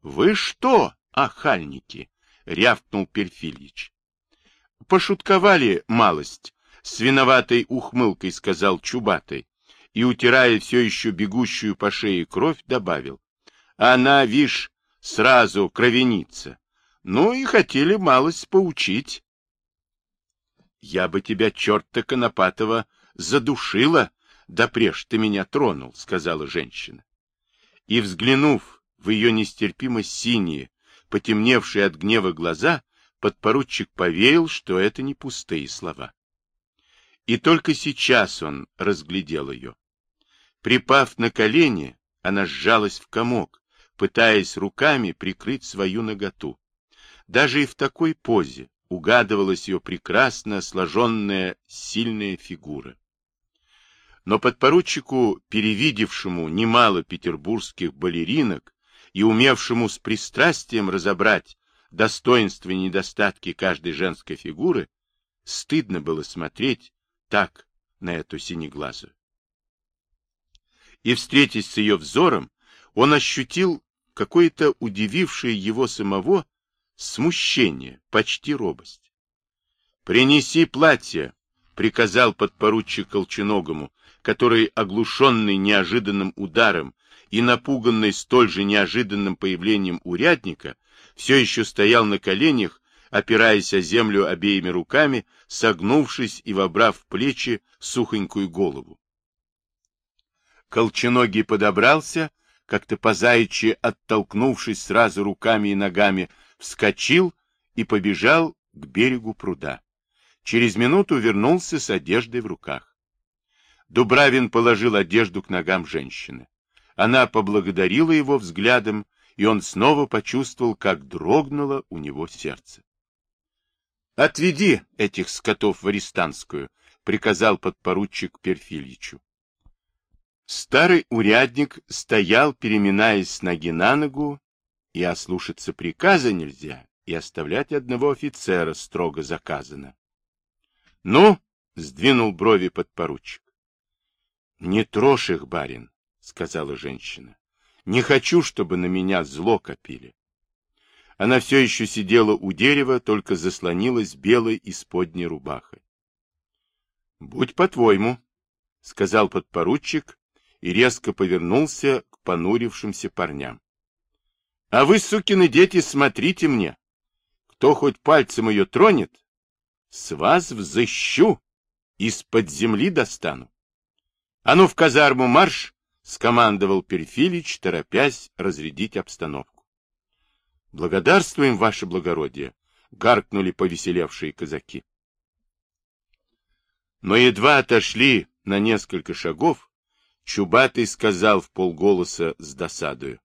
— Вы что, охальники? — рявкнул Перфильич. — Пошутковали малость, — с виноватой ухмылкой сказал Чубатый, и, утирая все еще бегущую по шее кровь, добавил. — Она, вишь, сразу кровеница. Ну и хотели малость поучить. — Я бы тебя, черта Конопатова, задушила, да преж ты меня тронул, — сказала женщина. И, взглянув в ее нестерпимо синие, потемневшие от гнева глаза, подпоручик поверил, что это не пустые слова. И только сейчас он разглядел ее. Припав на колени, она сжалась в комок, пытаясь руками прикрыть свою наготу. Даже и в такой позе угадывалась ее прекрасно сложенная сильная фигура. Но подпоручику, перевидевшему немало петербургских балеринок и умевшему с пристрастием разобрать достоинства и недостатки каждой женской фигуры, стыдно было смотреть так на эту синеглазую. И, встретясь с ее взором, он ощутил какое-то удивившее его самого смущение, почти робость. — Принеси платье, — приказал подпоручик Колченогому, который, оглушенный неожиданным ударом и напуганный столь же неожиданным появлением урядника, все еще стоял на коленях, опираясь о землю обеими руками, согнувшись и вобрав в плечи сухонькую голову. Колченогий подобрался, как-то позаячьи оттолкнувшись сразу руками и ногами, вскочил и побежал к берегу пруда. Через минуту вернулся с одеждой в руках. Дубравин положил одежду к ногам женщины. Она поблагодарила его взглядом, и он снова почувствовал, как дрогнуло у него сердце. — Отведи этих скотов в Арестанскую, — приказал подпоручик Перфильичу. Старый урядник стоял, переминаясь с ноги на ногу, и ослушаться приказа нельзя, и оставлять одного офицера строго заказано. — Ну, — сдвинул брови подпоручик. — Не трожь их, барин, — сказала женщина. — Не хочу, чтобы на меня зло копили. Она все еще сидела у дерева, только заслонилась белой исподней рубахой. — Будь по-твоему, — сказал подпоручик и резко повернулся к понурившимся парням. — А вы, сукины дети, смотрите мне. Кто хоть пальцем ее тронет, с вас взыщу, из-под земли достану. — А ну в казарму марш! — скомандовал Перфилич, торопясь разрядить обстановку. — Благодарствуем, ваше благородие! — гаркнули повеселевшие казаки. Но едва отошли на несколько шагов, Чубатый сказал в полголоса с досадою.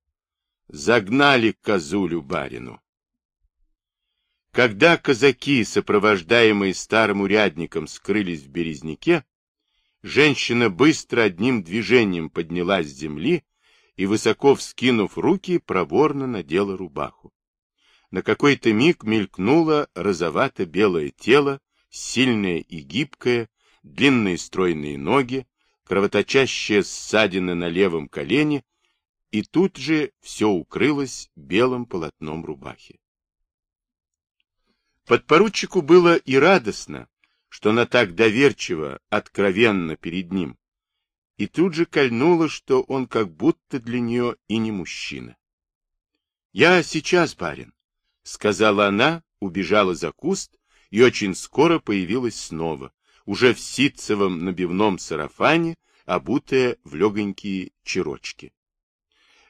Загнали козулю барину. Когда казаки, сопровождаемые старым урядником, скрылись в березняке, женщина быстро одним движением поднялась с земли и, высоко вскинув руки, проворно надела рубаху. На какой-то миг мелькнуло розовато-белое тело, сильное и гибкое, длинные стройные ноги, кровоточащая ссадина на левом колене, и тут же все укрылось белым полотном рубахи. Подпоручику было и радостно, что она так доверчиво, откровенно перед ним, и тут же кольнуло, что он как будто для нее и не мужчина. — Я сейчас, барин, — сказала она, убежала за куст и очень скоро появилась снова, уже в ситцевом набивном сарафане, обутая в легонькие черочки.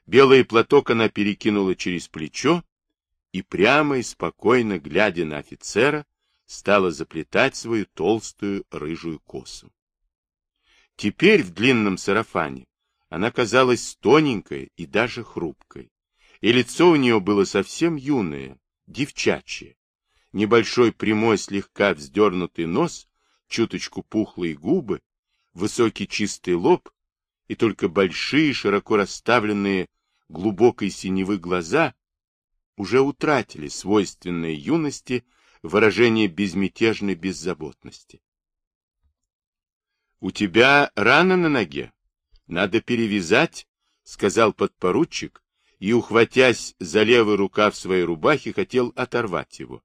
Белый платок она перекинула через плечо и прямо и спокойно, глядя на офицера, стала заплетать свою толстую рыжую косу. Теперь в длинном сарафане она казалась тоненькой и даже хрупкой, и лицо у нее было совсем юное, девчачье. Небольшой прямой слегка вздернутый нос чуточку пухлые губы, высокий чистый лоб и только большие, широко расставленные, глубокой синевы глаза уже утратили свойственное юности выражение безмятежной беззаботности. — У тебя рана на ноге. Надо перевязать, — сказал подпоручик и, ухватясь за левый рукав своей рубахи, хотел оторвать его.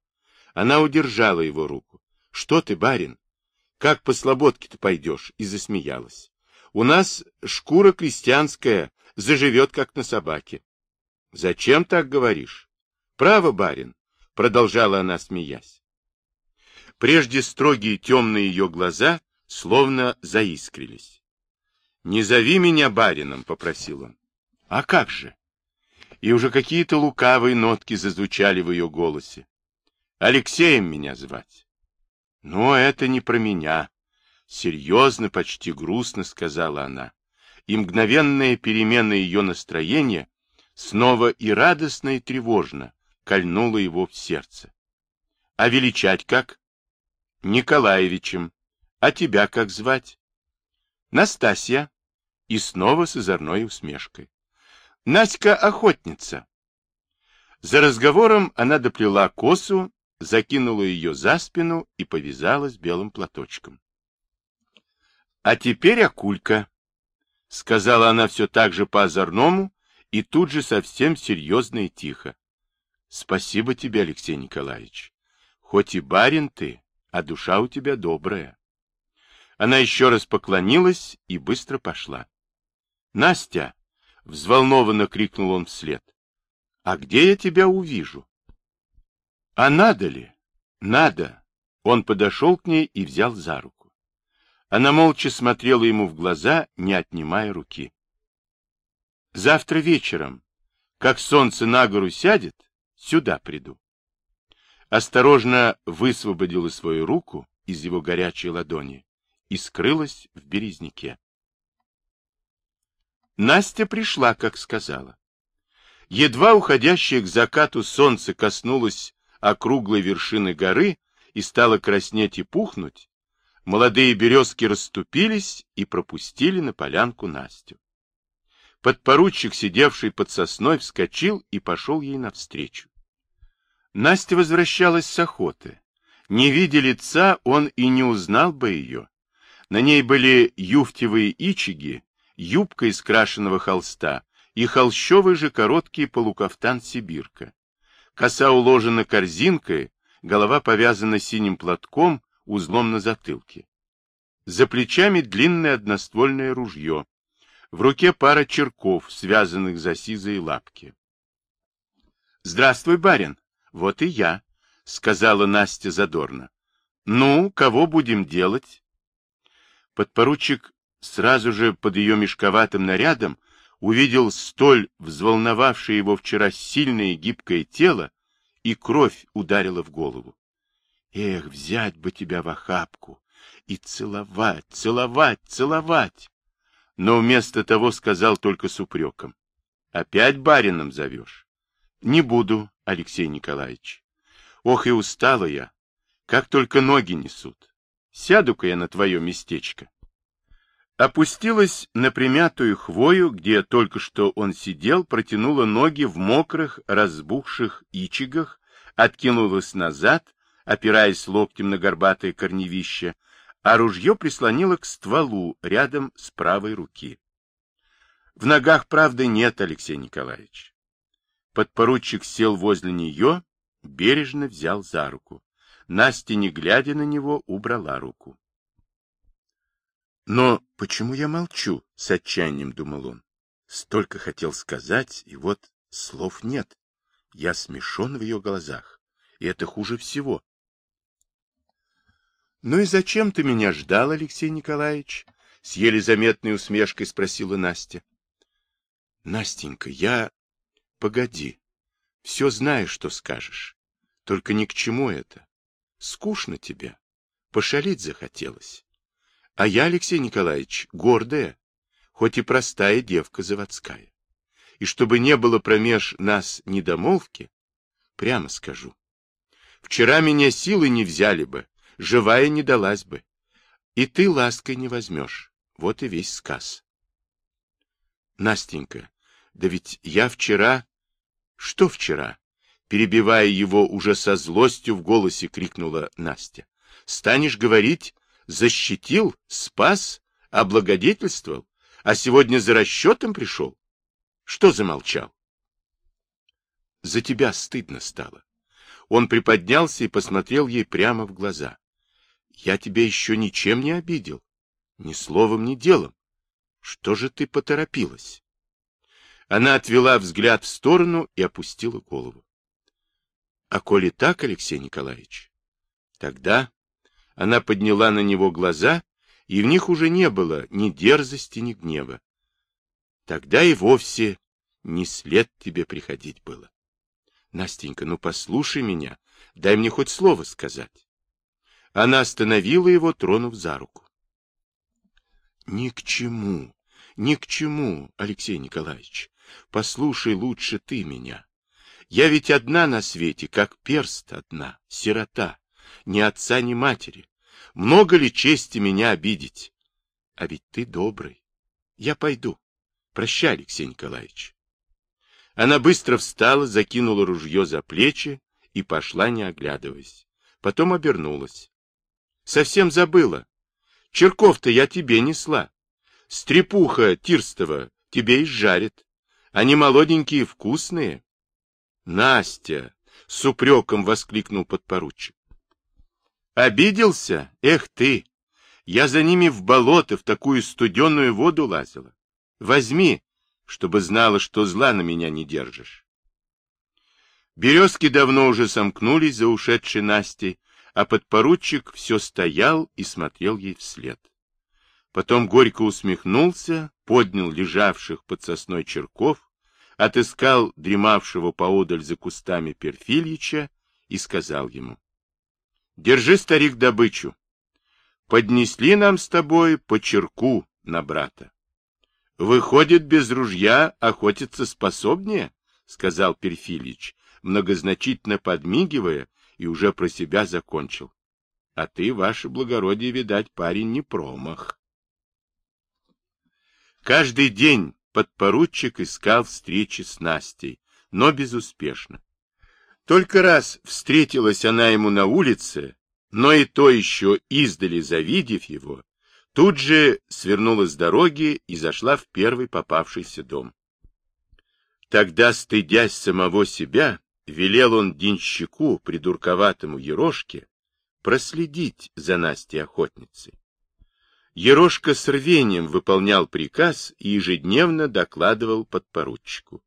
Она удержала его руку. — Что ты, барин? Как по слободке-то пойдешь? И засмеялась. — У нас шкура крестьянская, заживет, как на собаке. — Зачем так говоришь? — Право, барин, — продолжала она, смеясь. Прежде строгие темные ее глаза словно заискрились. — Не зови меня барином, — попросил он. — А как же? И уже какие-то лукавые нотки зазвучали в ее голосе. — Алексеем меня звать. — Но это не про меня. Серьезно, почти грустно, — сказала она. И мгновенная перемена ее настроения снова и радостно, и тревожно кольнула его в сердце. — А величать как? Николаевичем. А тебя как звать? Настасья. И снова с озорной усмешкой. Наська охотница. За разговором она доплела косу, закинула ее за спину и повязалась белым платочком. — А теперь Акулька, — сказала она все так же по-озорному и тут же совсем серьезно и тихо. — Спасибо тебе, Алексей Николаевич. Хоть и барин ты, а душа у тебя добрая. Она еще раз поклонилась и быстро пошла. — Настя! — взволнованно крикнул он вслед. — А где я тебя увижу? — А надо ли? — Надо. Он подошел к ней и взял за руку. Она молча смотрела ему в глаза, не отнимая руки. — Завтра вечером, как солнце на гору сядет, сюда приду осторожно высвободила свою руку из его горячей ладони и скрылась в березняке. Настя пришла, как сказала. Едва уходящее к закату солнце коснулось округлой вершины горы и стало краснеть и пухнуть, молодые березки расступились и пропустили на полянку Настю. Подпоручик, сидевший под сосной, вскочил и пошел ей навстречу. Настя возвращалась с охоты. Не видя лица, он и не узнал бы ее. На ней были юфтевые ичиги, юбка из крашеного холста и холщовый же короткий полукафтан-сибирка. Коса уложена корзинкой, голова повязана синим платком, узлом на затылке. За плечами длинное одноствольное ружье. В руке пара черков, связанных за сизые лапки. — Здравствуй, барин! Вот и я, — сказала Настя задорно. — Ну, кого будем делать? Подпоручик сразу же под ее мешковатым нарядом увидел столь взволновавшее его вчера сильное гибкое тело, и кровь ударила в голову. Эх, взять бы тебя в охапку и целовать, целовать, целовать! Но вместо того сказал только с упреком. Опять барином зовешь? Не буду, Алексей Николаевич. Ох, и устала я. Как только ноги несут. Сяду-ка я на твое местечко. Опустилась на примятую хвою, где только что он сидел, протянула ноги в мокрых, разбухших ичигах, откинулась назад, опираясь локтем на горбатое корневище, а ружье прислонила к стволу рядом с правой руки. В ногах, правды, нет, Алексей Николаевич. Подпоручик сел возле нее, бережно взял за руку. Настя, не глядя на него, убрала руку. Но почему я молчу? С отчаянием думал он. Столько хотел сказать, и вот слов нет. Я смешон в ее глазах, и это хуже всего. Ну и зачем ты меня ждал, Алексей Николаевич? С еле заметной усмешкой спросила Настя. Настенька, я Погоди. Все знаешь, что скажешь. Только ни к чему это. Скучно тебе. Пошалить захотелось. А я, Алексей Николаевич, гордая, хоть и простая девка заводская. И чтобы не было промеж нас недомолвки, прямо скажу. Вчера меня силы не взяли бы, живая не далась бы. И ты лаской не возьмешь. Вот и весь сказ. Настенька, да ведь я вчера что вчера? Перебивая его уже со злостью в голосе, крикнула Настя. Станешь говорить, защитил, спас, облагодетельствовал, а сегодня за расчетом пришел? Что замолчал? За тебя стыдно стало. Он приподнялся и посмотрел ей прямо в глаза. Я тебя еще ничем не обидел. Ни словом, ни делом. Что же ты поторопилась? Она отвела взгляд в сторону и опустила голову. А коли так, Алексей Николаевич, тогда она подняла на него глаза, и в них уже не было ни дерзости, ни гнева. Тогда и вовсе не след тебе приходить было. Настенька, ну послушай меня, дай мне хоть слово сказать. Она остановила его, тронув за руку. Ни к чему, ни к чему, Алексей Николаевич. Послушай лучше ты меня. Я ведь одна на свете, как перст одна, сирота, ни отца, ни матери. Много ли чести меня обидеть? А ведь ты добрый. Я пойду. Прощай, Алексей Николаевич. Она быстро встала, закинула ружье за плечи и пошла, не оглядываясь. Потом обернулась. Совсем забыла. Черков-то я тебе несла. Стрепуха Тирстова тебе изжарит. Они молоденькие, вкусные. Настя! С упреком воскликнул подпоручик. Обиделся? Эх ты! Я за ними в болото, в такую студеную воду лазила. Возьми, чтобы знала, что зла на меня не держишь. Березки давно уже сомкнулись за ушедшей Настей, а подпоручик все стоял и смотрел ей вслед. Потом горько усмехнулся, поднял лежавших под сосной черков, отыскал дремавшего поодаль за кустами Перфильича и сказал ему. — Держи, старик, добычу. Поднесли нам с тобой по черку на брата. Выходит, без ружья охотиться способнее, — сказал Перфильич, многозначительно подмигивая, и уже про себя закончил. А ты, ваше благородие, видать, парень не промах. Каждый день подпоручик искал встречи с Настей, но безуспешно. Только раз встретилась она ему на улице, но и то еще издали завидев его, тут же свернула с дороги и зашла в первый попавшийся дом. Тогда, стыдясь самого себя, велел он денщику, придурковатому Ерошке, проследить за Настей охотницей. Ерошка с рвением выполнял приказ и ежедневно докладывал подпоручику.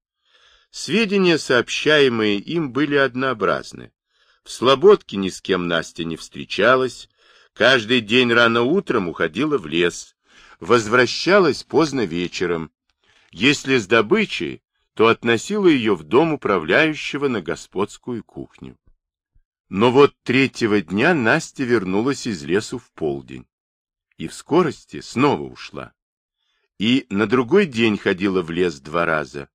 Сведения, сообщаемые им, были однообразны. В Слободке ни с кем Настя не встречалась, каждый день рано утром уходила в лес, возвращалась поздно вечером. Если с добычей, то относила ее в дом управляющего на господскую кухню. Но вот третьего дня Настя вернулась из лесу в полдень. И в скорости снова ушла. И на другой день ходила в лес два раза.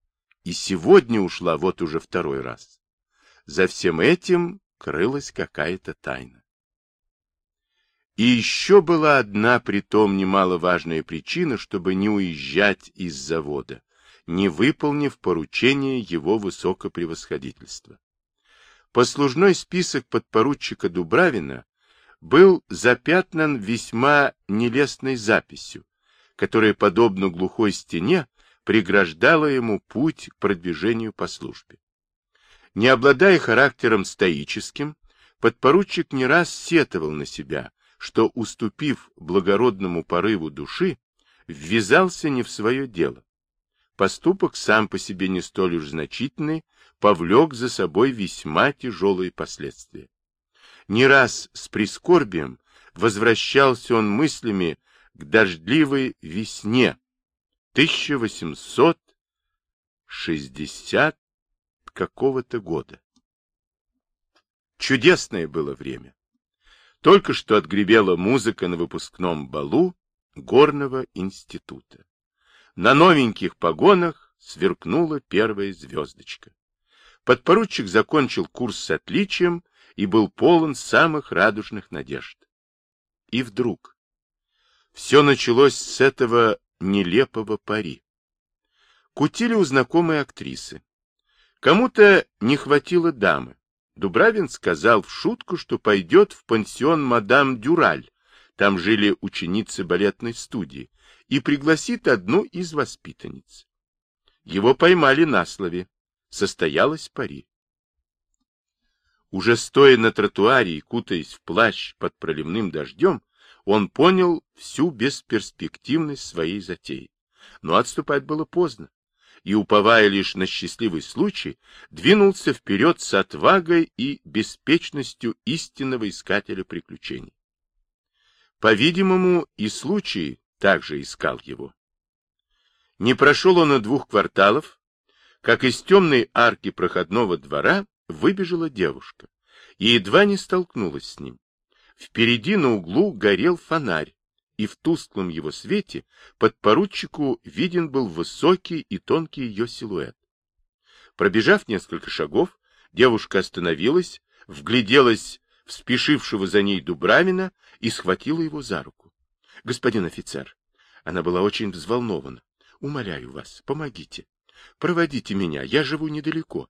И сегодня ушла вот уже второй раз. За всем этим крылась какая-то тайна. И еще была одна, притом немаловажная причина, чтобы не уезжать из завода не выполнив поручение его высокопревосходительства. Послужной список подпоручика Дубравина был запятнан весьма нелестной записью, которая, подобно глухой стене, преграждала ему путь к продвижению по службе. Не обладая характером стоическим, подпоручик не раз сетовал на себя, что, уступив благородному порыву души, ввязался не в свое дело, Поступок сам по себе не столь уж значительный, повлек за собой весьма тяжелые последствия. Не раз с прискорбием возвращался он мыслями к дождливой весне 1860 какого-то года. Чудесное было время. Только что отгребела музыка на выпускном балу горного института. На новеньких погонах сверкнула первая звездочка. Подпоручик закончил курс с отличием и был полон самых радужных надежд. И вдруг все началось с этого нелепого пари. Кутили у знакомой актрисы. Кому-то не хватило дамы. Дубравин сказал в шутку, что пойдет в пансион мадам Дюраль. Там жили ученицы балетной студии и пригласит одну из воспитанниц. Его поймали на слове. Состоялась пари. Уже стоя на тротуаре и кутаясь в плащ под проливным дождем, он понял всю бесперспективность своей затеи. Но отступать было поздно, и, уповая лишь на счастливый случай, двинулся вперед с отвагой и беспечностью истинного искателя приключений. По-видимому, и случай также искал его. Не прошел он и двух кварталов, как из темной арки проходного двора выбежала девушка и едва не столкнулась с ним. Впереди на углу горел фонарь, и в тусклом его свете подпоручику виден был высокий и тонкий ее силуэт. Пробежав несколько шагов, девушка остановилась, вгляделась в спешившего за ней Дубравина и схватила его за руку. — Господин офицер, она была очень взволнована. — Умоляю вас, помогите. Проводите меня, я живу недалеко.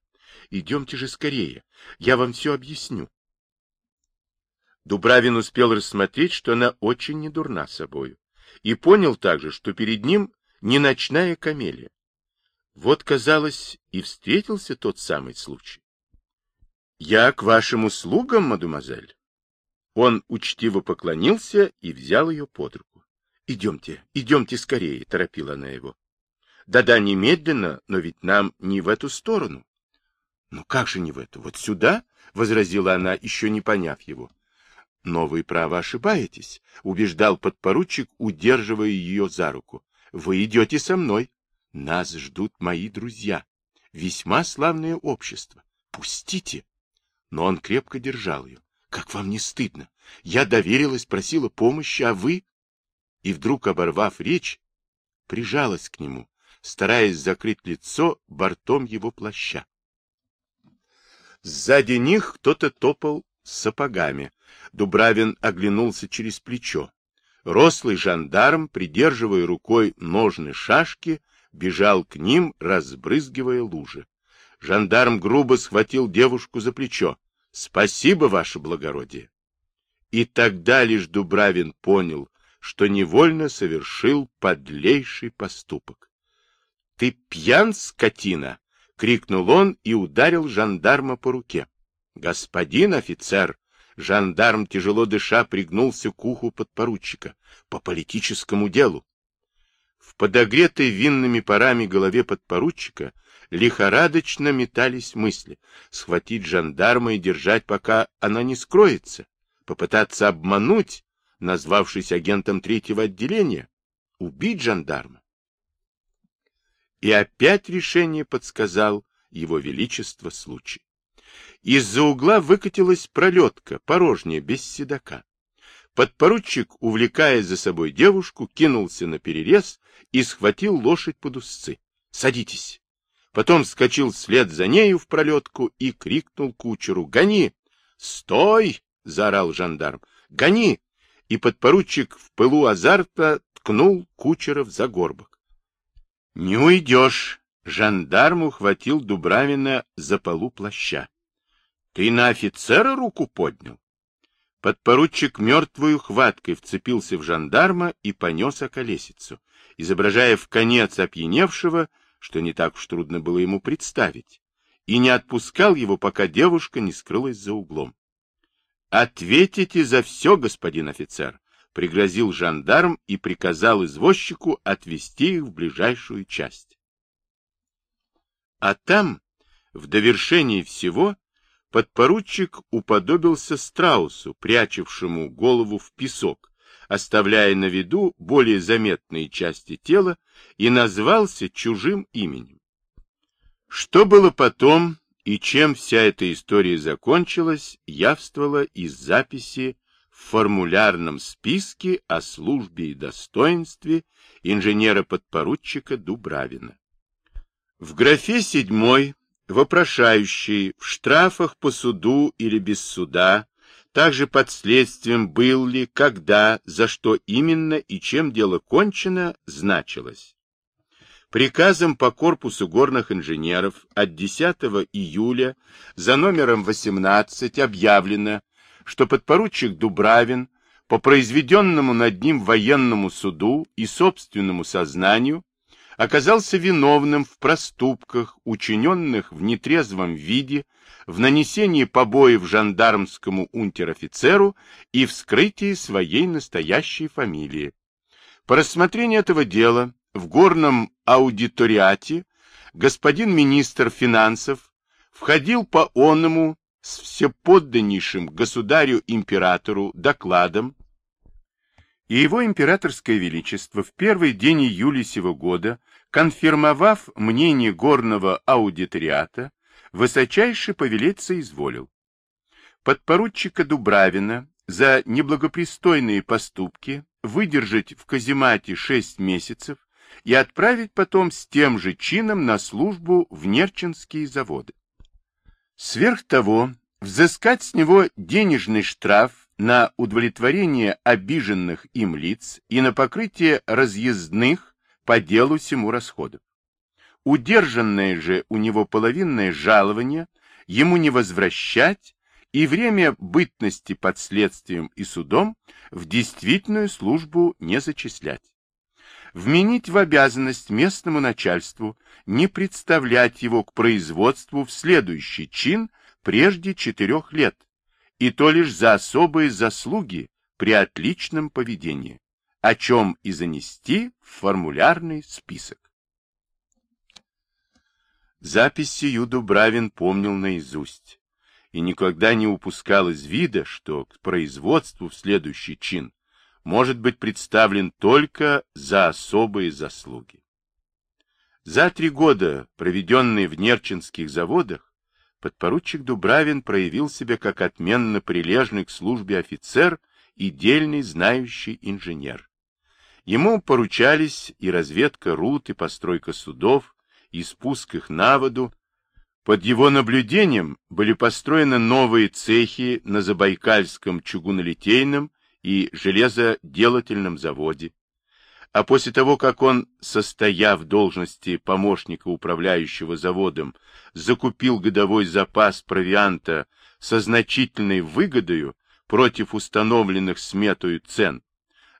Идемте же скорее, я вам все объясню. Дубравин успел рассмотреть, что она очень недурна собою, и понял также, что перед ним не ночная камелия. Вот, казалось, и встретился тот самый случай. — Я к вашим услугам, мадемуазель. Он учтиво поклонился и взял ее под руку. — Идемте, идемте скорее, — торопила она его. Да-да, немедленно, но ведь нам не в эту сторону. — Ну как же не в эту? Вот сюда? — возразила она, еще не поняв его. — Но вы, право, ошибаетесь, — убеждал подпоручик, удерживая ее за руку. — Вы идете со мной. Нас ждут мои друзья. Весьма славное общество. Пустите. Но он крепко держал ее. — Как вам не стыдно? Я доверилась, просила помощи, а вы... И вдруг, оборвав речь, прижалась к нему, стараясь закрыть лицо бортом его плаща. Сзади них кто-то топал сапогами. Дубравин оглянулся через плечо. Рослый жандарм, придерживая рукой ножны шашки, бежал к ним, разбрызгивая лужи. Жандарм грубо схватил девушку за плечо. — Спасибо, ваше благородие. И тогда лишь Дубравин понял, что невольно совершил подлейший поступок. Ты пьян, скотина! — крикнул он и ударил жандарма по руке. — Господин офицер! Жандарм, тяжело дыша, пригнулся к уху подпоручика. — По политическому делу. В подогретой винными парами голове подпоручика лихорадочно метались мысли. Схватить жандарма и держать, пока она не скроется. Попытаться обмануть, назвавшись агентом третьего отделения. Убить жандарма. И опять решение подсказал его величество случай. Из-за угла выкатилась пролетка, порожняя, без седока. Подпоручик, увлекая за собой девушку, кинулся на перерез и схватил лошадь под узцы. — Садитесь! Потом вскочил вслед за нею в пролетку и крикнул кучеру. — Гони! — Стой! — заорал жандарм. — Гони! И подпоручик в пылу азарта ткнул кучера в загорбок. — Не уйдешь. Жандарм ухватил Дубравина за полу плаща. — Ты на офицера руку поднял? Подпоручик мертвую хваткой вцепился в жандарма и понес околесицу, изображая в конец опьяневшего, что не так уж трудно было ему представить, и не отпускал его, пока девушка не скрылась за углом. — Ответите за все, господин офицер, пригрозил жандарм и приказал извозчику отвезти их в ближайшую часть. А там, в довершении всего, подпоручик уподобился страусу, прячавшему голову в песок, оставляя на виду более заметные части тела, и назвался чужим именем. Что было потом и чем вся эта история закончилась, явствовало из записи в формулярном списке о службе и достоинстве инженера-подпоручика Дубравина. В графе седьмой, вопрошающий в штрафах по суду или без суда, также под следствием был ли, когда, за что именно и чем дело кончено, значилось. Приказом по корпусу горных инженеров от 10 июля за номером 18 объявлено, что подпоручик Дубравин по произведенному над ним военному суду и собственному сознанию оказался виновным в проступках, учиненных в нетрезвом виде, в нанесении побоев жандармскому унтер-офицеру и вскрытии своей настоящей фамилии. По рассмотрению этого дела в горном аудиториате господин министр финансов входил по оному с всеподданнейшим государю-императору докладом, и его императорское величество в первый день июля сего года, конфирмовав мнение горного аудиториата, высочайше повелеться изволил. Подпоручика Дубравина за неблагопристойные поступки выдержать в каземате шесть месяцев и отправить потом с тем же чином на службу в Нерчинские заводы. Сверх того, взыскать с него денежный штраф на удовлетворение обиженных им лиц и на покрытие разъездных по делу сему расходов. Удержанное же у него половинное жалование ему не возвращать и время бытности под следствием и судом в действительную службу не зачислять. Вменить в обязанность местному начальству не представлять его к производству в следующий чин прежде четырех лет, и то лишь за особые заслуги при отличном поведении, о чем и занести в формулярный список. Запись сию Дубравин помнил наизусть и никогда не упускал из вида, что к производству в следующий чин может быть представлен только за особые заслуги. За три года, проведенные в Нерчинских заводах, подпоручик Дубравин проявил себя как отменно прилежный к службе офицер и дельный знающий инженер. Ему поручались и разведка руд, и постройка судов, и спуск их на воду. Под его наблюдением были построены новые цехи на Забайкальском чугунолитейном и железоделательном заводе. А после того, как он, состояв в должности помощника управляющего заводом, закупил годовой запас провианта со значительной выгодою против установленных сметою цен,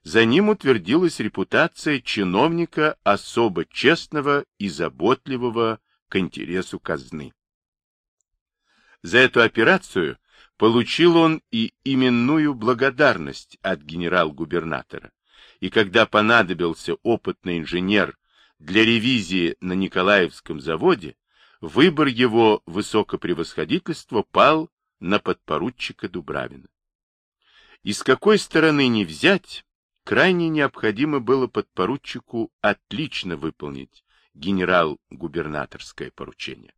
за ним утвердилась репутация чиновника особо честного и заботливого к интересу казны. За эту операцию получил он и именную благодарность от генерал-губернатора. И когда понадобился опытный инженер для ревизии на Николаевском заводе, выбор его высокопревосходительства пал на подпоручика Дубравина. И с какой стороны не взять, крайне необходимо было подпоручику отлично выполнить генерал-губернаторское поручение.